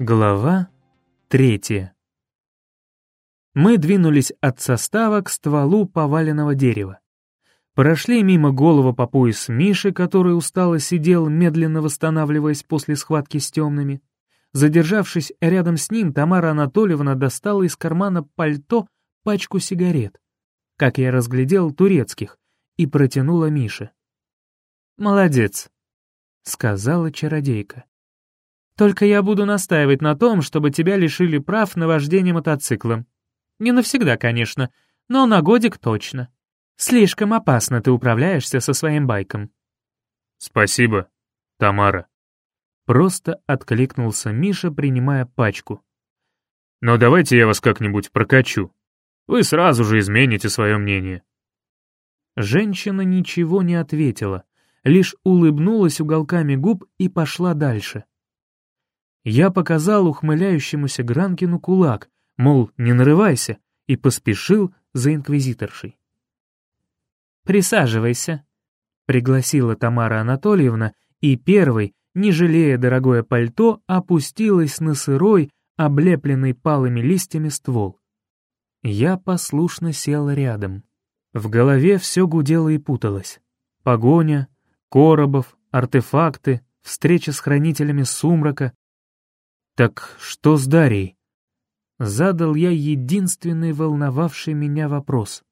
Глава третья. Мы двинулись от состава к стволу поваленного дерева. Прошли мимо голого по пояс Миши, который устало сидел, медленно восстанавливаясь после схватки с темными. Задержавшись рядом с ним, Тамара Анатольевна достала из кармана пальто пачку сигарет, как я разглядел, турецких, и протянула Мише. «Молодец», — сказала чародейка. Только я буду настаивать на том, чтобы тебя лишили прав на вождение мотоциклом. Не навсегда, конечно, но на годик точно. Слишком опасно ты управляешься со своим байком». «Спасибо, Тамара». Просто откликнулся Миша, принимая пачку. «Но давайте я вас как-нибудь прокачу. Вы сразу же измените свое мнение». Женщина ничего не ответила, лишь улыбнулась уголками губ и пошла дальше. Я показал ухмыляющемуся Гранкину кулак, мол, не нарывайся, и поспешил за инквизиторшей. «Присаживайся», — пригласила Тамара Анатольевна, и первой, не жалея дорогое пальто, опустилась на сырой, облепленный палыми листьями ствол. Я послушно сел рядом. В голове все гудело и путалось. Погоня, Коробов, артефакты, встреча с хранителями сумрака, «Так что с Дарьей?» Задал я единственный волновавший меня вопрос.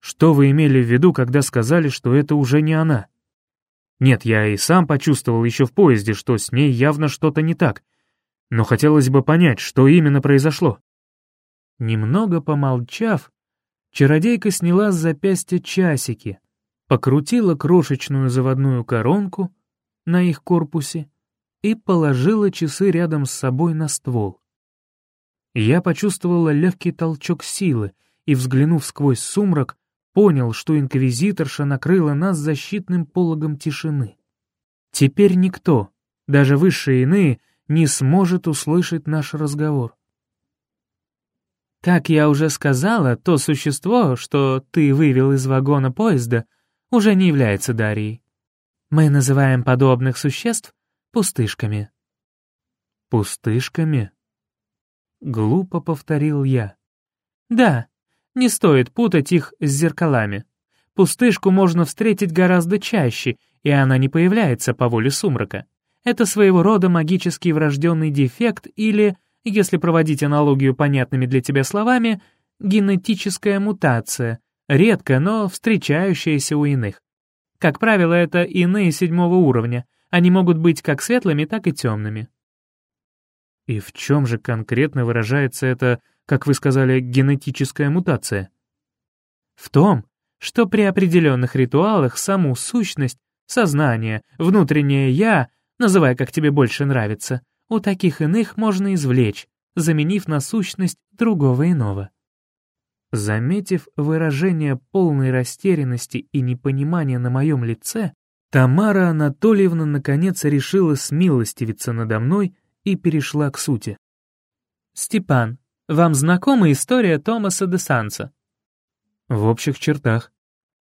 «Что вы имели в виду, когда сказали, что это уже не она?» Нет, я и сам почувствовал еще в поезде, что с ней явно что-то не так, но хотелось бы понять, что именно произошло. Немного помолчав, чародейка сняла с запястья часики, покрутила крошечную заводную коронку на их корпусе и положила часы рядом с собой на ствол. Я почувствовала легкий толчок силы и, взглянув сквозь сумрак, понял, что инквизиторша накрыла нас защитным пологом тишины. Теперь никто, даже высшие иные, не сможет услышать наш разговор. Как я уже сказала, то существо, что ты вывел из вагона поезда, уже не является Дарьей. Мы называем подобных существ пустышками». «Пустышками?» Глупо повторил я. «Да, не стоит путать их с зеркалами. Пустышку можно встретить гораздо чаще, и она не появляется по воле сумрака. Это своего рода магический врожденный дефект или, если проводить аналогию понятными для тебя словами, генетическая мутация, редко, но встречающаяся у иных. Как правило, это иные седьмого уровня, они могут быть как светлыми, так и темными. И в чем же конкретно выражается эта, как вы сказали, генетическая мутация? В том, что при определенных ритуалах саму сущность, сознание, внутреннее «я», называй как тебе больше нравится, у таких иных можно извлечь, заменив на сущность другого иного. Заметив выражение полной растерянности и непонимания на моем лице, Тамара Анатольевна наконец решила смилостивиться надо мной и перешла к сути. «Степан, вам знакома история Томаса де Санса?» «В общих чертах».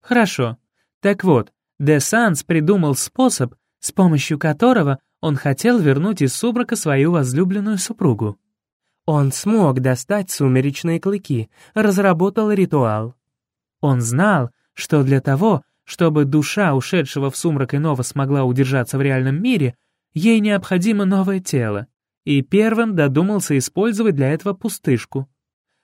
«Хорошо. Так вот, де Санс придумал способ, с помощью которого он хотел вернуть из субрака свою возлюбленную супругу. Он смог достать сумеречные клыки, разработал ритуал. Он знал, что для того, чтобы душа ушедшего в сумрак иного смогла удержаться в реальном мире, ей необходимо новое тело, и первым додумался использовать для этого пустышку.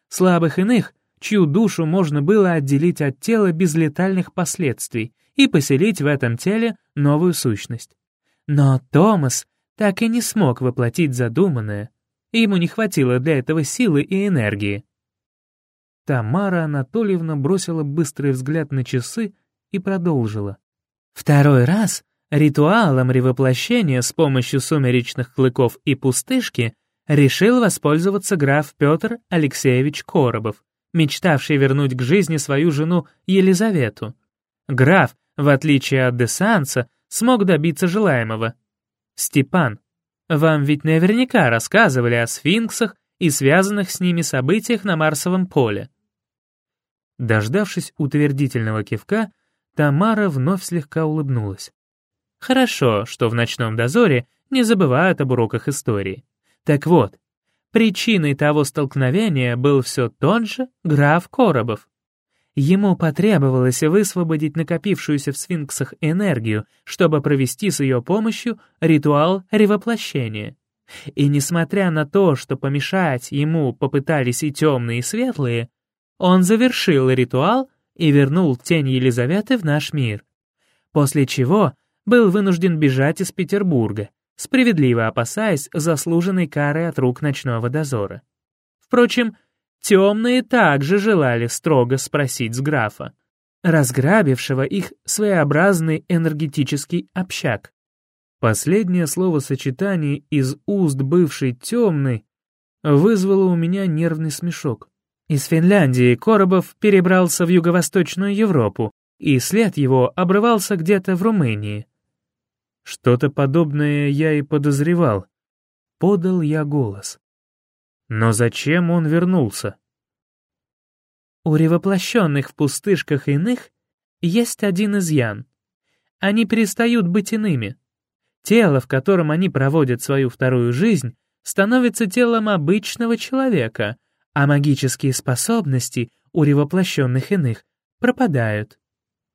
Слабых иных, чью душу можно было отделить от тела без летальных последствий и поселить в этом теле новую сущность. Но Томас так и не смог воплотить задуманное, ему не хватило для этого силы и энергии. Тамара Анатольевна бросила быстрый взгляд на часы и продолжила. Второй раз ритуалом ревоплощения с помощью сумеречных клыков и пустышки решил воспользоваться граф Петр Алексеевич Коробов, мечтавший вернуть к жизни свою жену Елизавету. Граф, в отличие от Десанса, смог добиться желаемого. Степан, вам ведь наверняка рассказывали о сфинксах и связанных с ними событиях на Марсовом поле. Дождавшись утвердительного кивка, Тамара вновь слегка улыбнулась. Хорошо, что в ночном дозоре не забывают об уроках истории. Так вот, причиной того столкновения был все тот же граф Коробов. Ему потребовалось высвободить накопившуюся в сфинксах энергию, чтобы провести с ее помощью ритуал ревоплощения. И несмотря на то, что помешать ему попытались и темные, и светлые, он завершил ритуал и вернул тень Елизаветы в наш мир. После чего был вынужден бежать из Петербурга, справедливо опасаясь заслуженной кары от рук ночного дозора. Впрочем, темные также желали строго спросить с графа, разграбившего их своеобразный энергетический общак. Последнее словосочетание из уст бывшей темной вызвало у меня нервный смешок. Из Финляндии Коробов перебрался в юго-восточную Европу, и след его обрывался где-то в Румынии. Что-то подобное я и подозревал. Подал я голос. Но зачем он вернулся? У ревоплощенных в пустышках иных есть один изъян. Они перестают быть иными. Тело, в котором они проводят свою вторую жизнь, становится телом обычного человека, а магические способности у ревоплощенных иных пропадают.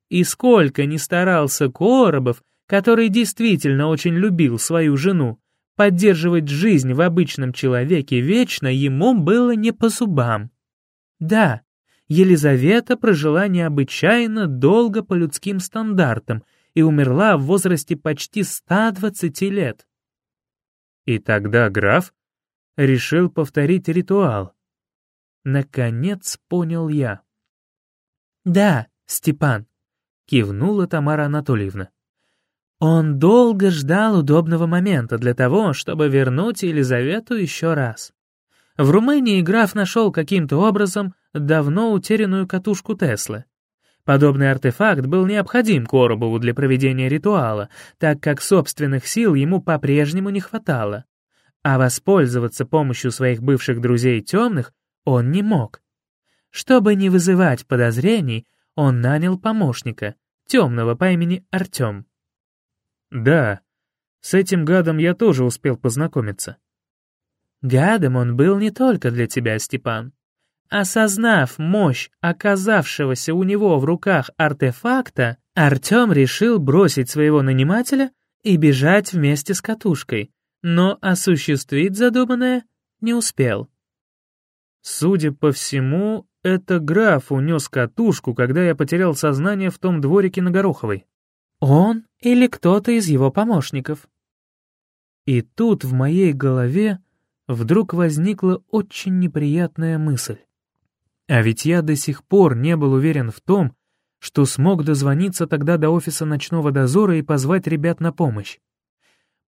И сколько ни старался Коробов, который действительно очень любил свою жену, поддерживать жизнь в обычном человеке вечно ему было не по зубам. Да, Елизавета прожила необычайно долго по людским стандартам и умерла в возрасте почти 120 лет. И тогда граф решил повторить ритуал. Наконец понял я. «Да, Степан», — кивнула Тамара Анатольевна. Он долго ждал удобного момента для того, чтобы вернуть Елизавету еще раз. В Румынии граф нашел каким-то образом давно утерянную катушку Теслы. Подобный артефакт был необходим Коробову для проведения ритуала, так как собственных сил ему по-прежнему не хватало. А воспользоваться помощью своих бывших друзей темных он не мог. Чтобы не вызывать подозрений, он нанял помощника, темного по имени Артем. Да, с этим гадом я тоже успел познакомиться. Гадом он был не только для тебя, Степан. Осознав мощь оказавшегося у него в руках артефакта, Артем решил бросить своего нанимателя и бежать вместе с катушкой, но осуществить задуманное не успел. Судя по всему, это граф унес катушку, когда я потерял сознание в том дворике на Гороховой. Он или кто-то из его помощников. И тут в моей голове вдруг возникла очень неприятная мысль. А ведь я до сих пор не был уверен в том, что смог дозвониться тогда до офиса ночного дозора и позвать ребят на помощь.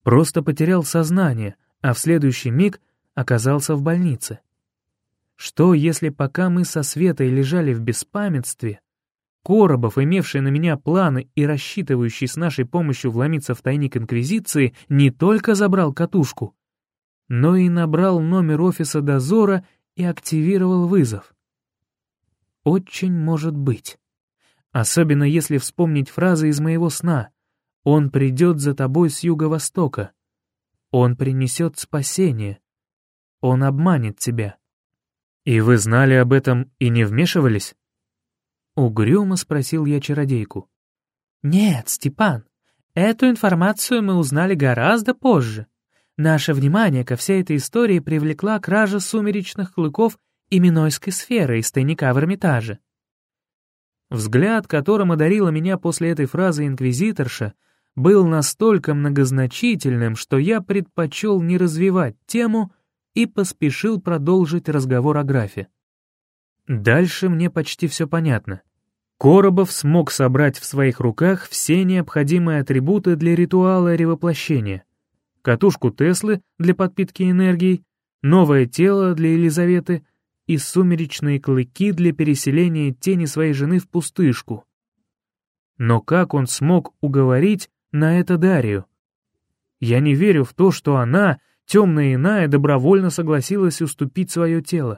Просто потерял сознание, а в следующий миг оказался в больнице. Что, если пока мы со Светой лежали в беспамятстве, Коробов, имевший на меня планы и рассчитывающий с нашей помощью вломиться в тайник Инквизиции, не только забрал катушку, но и набрал номер офиса дозора и активировал вызов. Очень может быть. Особенно если вспомнить фразы из моего сна. «Он придет за тобой с юго-востока. Он принесет спасение. Он обманет тебя». «И вы знали об этом и не вмешивались?» Угрюмо спросил я чародейку. «Нет, Степан, эту информацию мы узнали гораздо позже. Наше внимание ко всей этой истории привлекла кража сумеречных клыков и Минойской сферы из тайника в Эрмитаже. Взгляд, которым одарила меня после этой фразы инквизиторша, был настолько многозначительным, что я предпочел не развивать тему и поспешил продолжить разговор о графе. Дальше мне почти все понятно. Коробов смог собрать в своих руках все необходимые атрибуты для ритуала ревоплощения. Катушку Теслы для подпитки энергией, новое тело для Елизаветы и сумеречные клыки для переселения тени своей жены в пустышку. Но как он смог уговорить на это Дарью? Я не верю в то, что она, темная иная, добровольно согласилась уступить свое тело.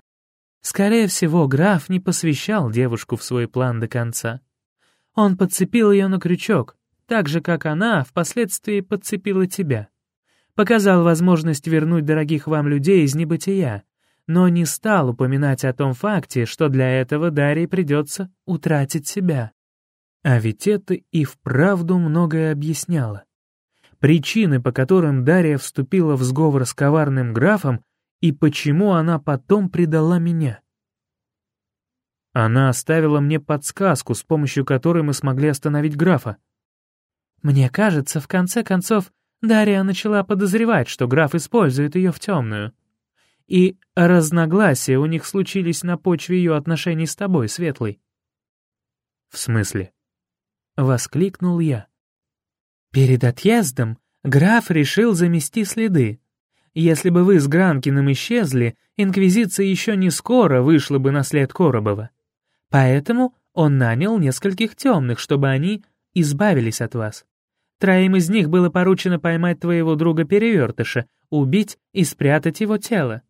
Скорее всего, граф не посвящал девушку в свой план до конца. Он подцепил ее на крючок, так же, как она впоследствии подцепила тебя. показал возможность вернуть дорогих вам людей из небытия, но не стал упоминать о том факте, что для этого Дарье придется утратить себя. А ведь это и вправду многое объясняло. Причины, по которым Дарья вступила в сговор с коварным графом, и почему она потом предала меня. Она оставила мне подсказку, с помощью которой мы смогли остановить графа. Мне кажется, в конце концов, Дарья начала подозревать, что граф использует ее в темную. И разногласия у них случились на почве ее отношений с тобой, Светлый. «В смысле?» — воскликнул я. «Перед отъездом граф решил замести следы. Если бы вы с Гранкиным исчезли, Инквизиция еще не скоро вышла бы на след Коробова. Поэтому он нанял нескольких темных, чтобы они избавились от вас. Троим из них было поручено поймать твоего друга-перевертыша, убить и спрятать его тело.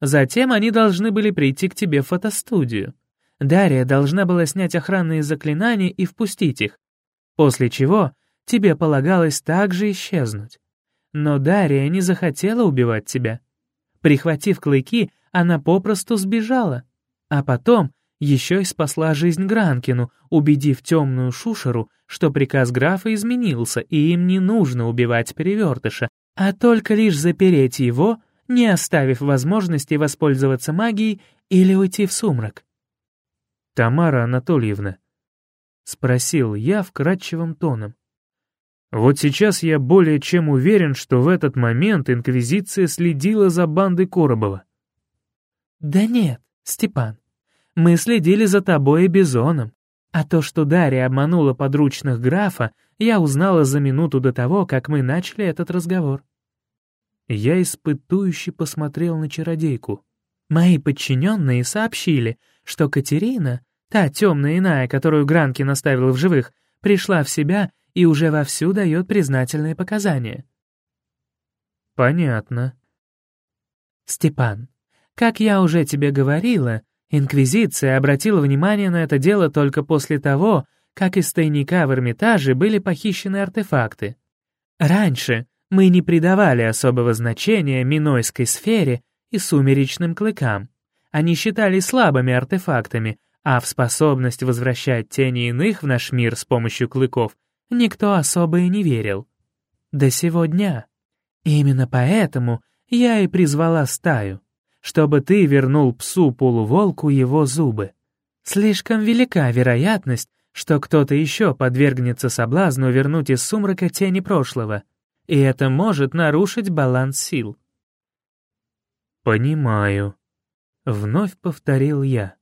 Затем они должны были прийти к тебе в фотостудию. Дарья должна была снять охранные заклинания и впустить их, после чего тебе полагалось также исчезнуть. Но Дарья не захотела убивать тебя. Прихватив клыки, она попросту сбежала. А потом еще и спасла жизнь Гранкину, убедив темную шушеру, что приказ графа изменился, и им не нужно убивать перевертыша, а только лишь запереть его, не оставив возможности воспользоваться магией или уйти в сумрак. «Тамара Анатольевна», — спросил я вкрадчивым тоном. «Вот сейчас я более чем уверен, что в этот момент Инквизиция следила за бандой Коробова». «Да нет, Степан, мы следили за тобой и Бизоном. А то, что Дарья обманула подручных графа, я узнала за минуту до того, как мы начали этот разговор. Я испытующе посмотрел на чародейку. Мои подчиненные сообщили, что Катерина, та темная иная, которую Гранкин оставил в живых, пришла в себя и уже вовсю дает признательные показания. Понятно. Степан, как я уже тебе говорила, Инквизиция обратила внимание на это дело только после того, как из тайника в Эрмитаже были похищены артефакты. Раньше мы не придавали особого значения Минойской сфере и сумеречным клыкам. Они считали слабыми артефактами, а в способность возвращать тени иных в наш мир с помощью клыков никто особо и не верил. До сего дня. Именно поэтому я и призвала стаю чтобы ты вернул псу-полуволку его зубы. Слишком велика вероятность, что кто-то еще подвергнется соблазну вернуть из сумрака тени прошлого, и это может нарушить баланс сил. «Понимаю», — вновь повторил я.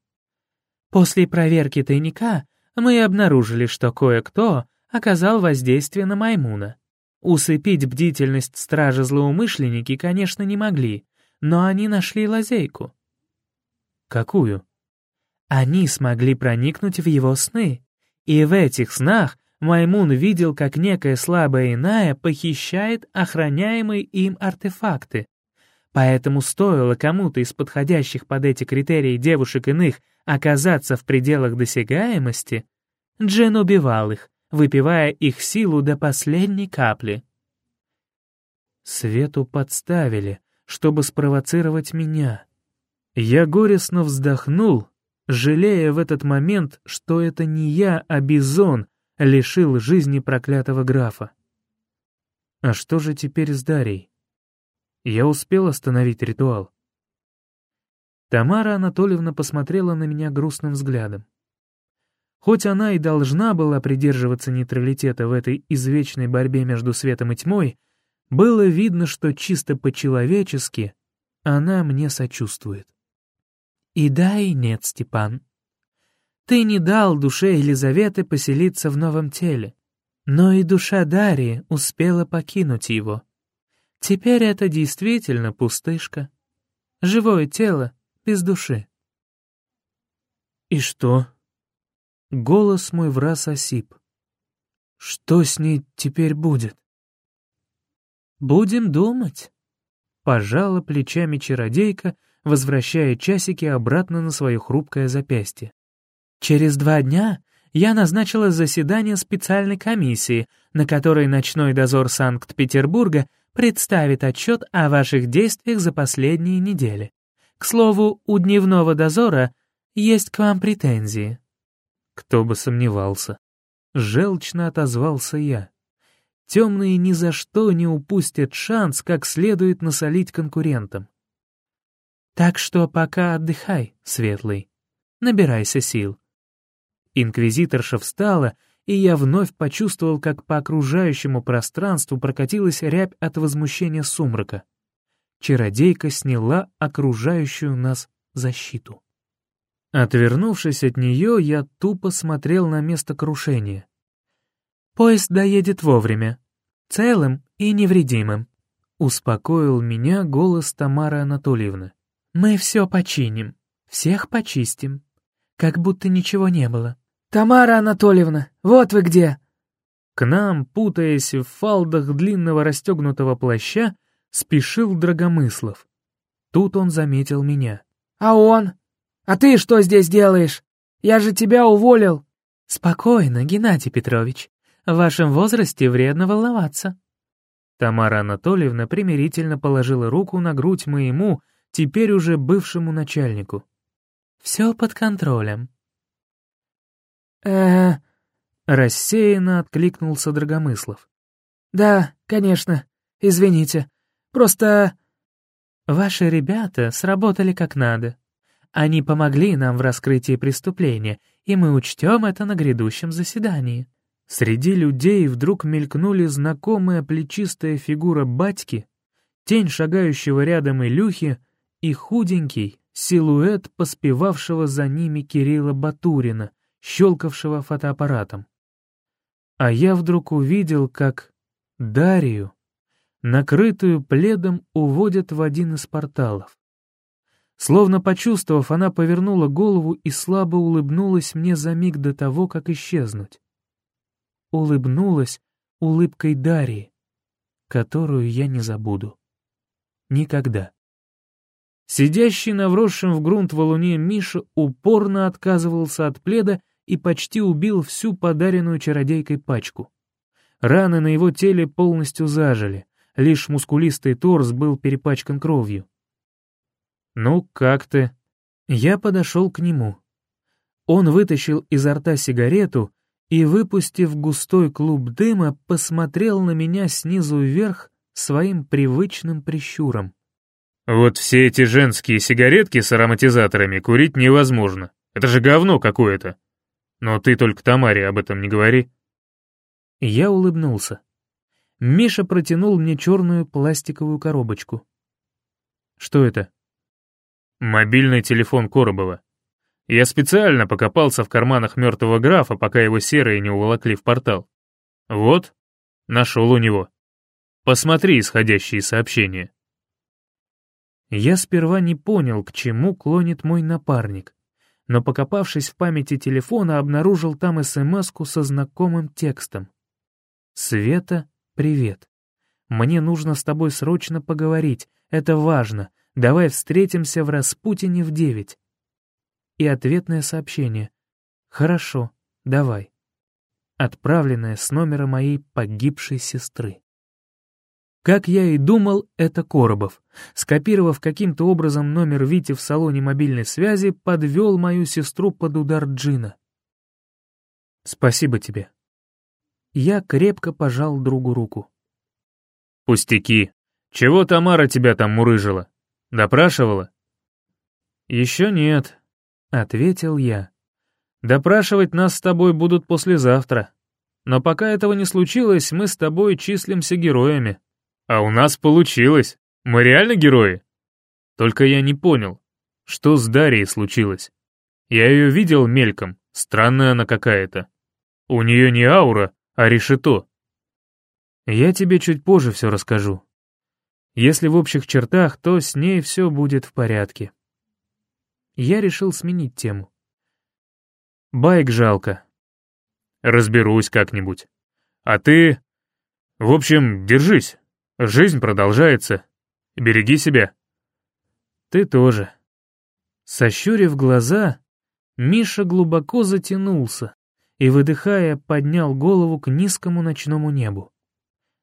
После проверки тайника мы обнаружили, что кое-кто оказал воздействие на Маймуна. Усыпить бдительность стражи злоумышленники, конечно, не могли, но они нашли лазейку. Какую? Они смогли проникнуть в его сны, и в этих снах Маймун видел, как некая слабая иная похищает охраняемые им артефакты. Поэтому стоило кому-то из подходящих под эти критерии девушек иных оказаться в пределах досягаемости, Джен убивал их, выпивая их силу до последней капли. Свету подставили, чтобы спровоцировать меня. Я горестно вздохнул, жалея в этот момент, что это не я, а Бизон лишил жизни проклятого графа. А что же теперь с Дарьей? Я успел остановить ритуал. Тамара Анатольевна посмотрела на меня грустным взглядом. Хоть она и должна была придерживаться нейтралитета в этой извечной борьбе между светом и тьмой, было видно, что чисто по-человечески она мне сочувствует. И да, и нет, Степан. Ты не дал душе Елизаветы поселиться в новом теле, но и душа Дарьи успела покинуть его. Теперь это действительно пустышка. Живое тело без души. И что? Голос мой враз осип. Что с ней теперь будет? «Будем думать», — пожала плечами чародейка, возвращая часики обратно на свое хрупкое запястье. «Через два дня я назначила заседание специальной комиссии, на которой ночной дозор Санкт-Петербурга представит отчет о ваших действиях за последние недели. К слову, у дневного дозора есть к вам претензии». Кто бы сомневался. Желчно отозвался я. Темные ни за что не упустят шанс как следует насолить конкурентам. Так что пока отдыхай, Светлый. Набирайся сил. Инквизиторша встала, и я вновь почувствовал, как по окружающему пространству прокатилась рябь от возмущения сумрака. Чародейка сняла окружающую нас защиту. Отвернувшись от нее, я тупо смотрел на место крушения. «Поезд доедет вовремя, целым и невредимым», — успокоил меня голос Тамары Анатольевны. «Мы все починим, всех почистим, как будто ничего не было». «Тамара Анатольевна, вот вы где!» К нам, путаясь в фалдах длинного расстегнутого плаща, спешил Драгомыслов. Тут он заметил меня. «А он? А ты что здесь делаешь? Я же тебя уволил!» «Спокойно, Геннадий Петрович. В вашем возрасте вредно волноваться». Тамара Анатольевна примирительно положила руку на грудь моему, теперь уже бывшему начальнику. «Все под контролем». э Рассеянно откликнулся Драгомыслов. «Да, конечно. Извините. Просто...» «Ваши ребята сработали как надо. Они помогли нам в раскрытии преступления, и мы учтем это на грядущем заседании». Среди людей вдруг мелькнули знакомая плечистая фигура батьки, тень шагающего рядом Илюхи и худенький силуэт поспевавшего за ними Кирилла Батурина, щелкавшего фотоаппаратом. А я вдруг увидел, как Дарью, накрытую пледом, уводят в один из порталов. Словно почувствовав, она повернула голову и слабо улыбнулась мне за миг до того, как исчезнуть улыбнулась улыбкой Дарьи, которую я не забуду. Никогда. Сидящий на вросшем в грунт валуне Миша упорно отказывался от пледа и почти убил всю подаренную чародейкой пачку. Раны на его теле полностью зажили, лишь мускулистый торс был перепачкан кровью. «Ну, как ты?» Я подошел к нему. Он вытащил изо рта сигарету и, выпустив густой клуб дыма, посмотрел на меня снизу вверх своим привычным прищуром. «Вот все эти женские сигаретки с ароматизаторами курить невозможно. Это же говно какое-то. Но ты только Тамаре об этом не говори». Я улыбнулся. Миша протянул мне черную пластиковую коробочку. «Что это?» «Мобильный телефон Коробова. Я специально покопался в карманах мертвого графа, пока его серые не уволокли в портал. Вот, нашел у него. Посмотри исходящие сообщения. Я сперва не понял, к чему клонит мой напарник, но, покопавшись в памяти телефона, обнаружил там смс со знакомым текстом. «Света, привет. Мне нужно с тобой срочно поговорить, это важно. Давай встретимся в Распутине в девять и ответное сообщение «Хорошо, давай», отправленное с номера моей погибшей сестры. Как я и думал, это Коробов, скопировав каким-то образом номер Вити в салоне мобильной связи, подвел мою сестру под удар Джина. «Спасибо тебе». Я крепко пожал другу руку. «Пустяки. Чего Тамара тебя там мурыжила? Допрашивала?» «Еще нет», — ответил я. «Допрашивать нас с тобой будут послезавтра. Но пока этого не случилось, мы с тобой числимся героями. А у нас получилось. Мы реально герои? Только я не понял, что с Дарьей случилось. Я ее видел мельком, странная она какая-то. У нее не аура, а решето. Я тебе чуть позже все расскажу. Если в общих чертах, то с ней все будет в порядке я решил сменить тему. Байк жалко. Разберусь как-нибудь. А ты... В общем, держись. Жизнь продолжается. Береги себя. Ты тоже. Сощурив глаза, Миша глубоко затянулся и, выдыхая, поднял голову к низкому ночному небу.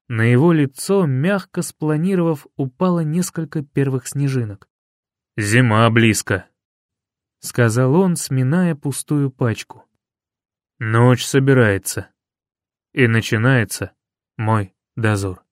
На его лицо, мягко спланировав, упало несколько первых снежинок. «Зима близко», — сказал он, сминая пустую пачку. «Ночь собирается, и начинается мой дозор».